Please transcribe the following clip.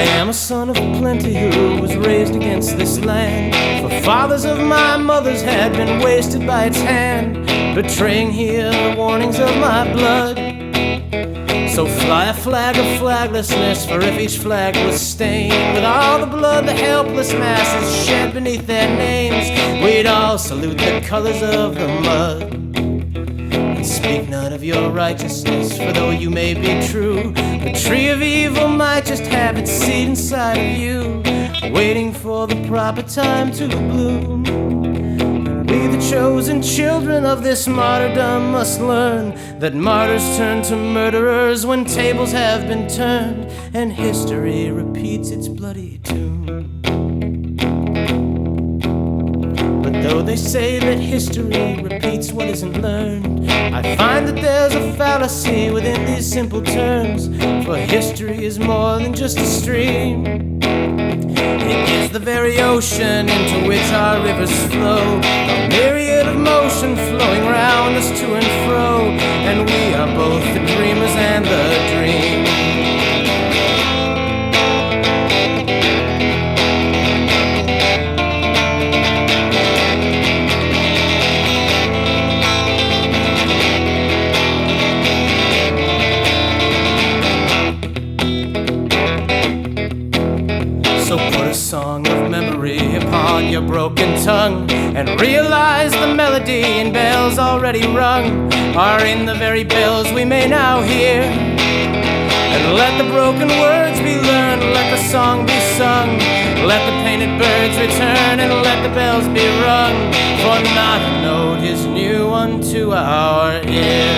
I am a son of plenty who was raised against this land. For fathers of my mothers had been wasted by its hand, betraying here the warnings of my blood. So fly a flag of flaglessness, for if each flag was stained with all the blood the helpless masses shed beneath their names, we'd all salute the colors of the mud. And speak not of your righteousness, for though you may be true, the tree of evil just have its seed inside of you, waiting for the proper time to bloom. We, the chosen children of this martyrdom, must learn that martyrs turn to murderers when tables have been turned and history repeats its bloody tune. They say that history repeats what isn't learned, I find that there's a fallacy within these simple terms. For history is more than just a stream. It is the very ocean into which our rivers flow. A myriad of motion flowing round us to and fro. And we song of memory upon your broken tongue and realize the melody and bells already rung are in the very bells we may now hear. And let the broken words be learned, let the song be sung, let the painted birds return and let the bells be rung. For not a note is new unto our ear.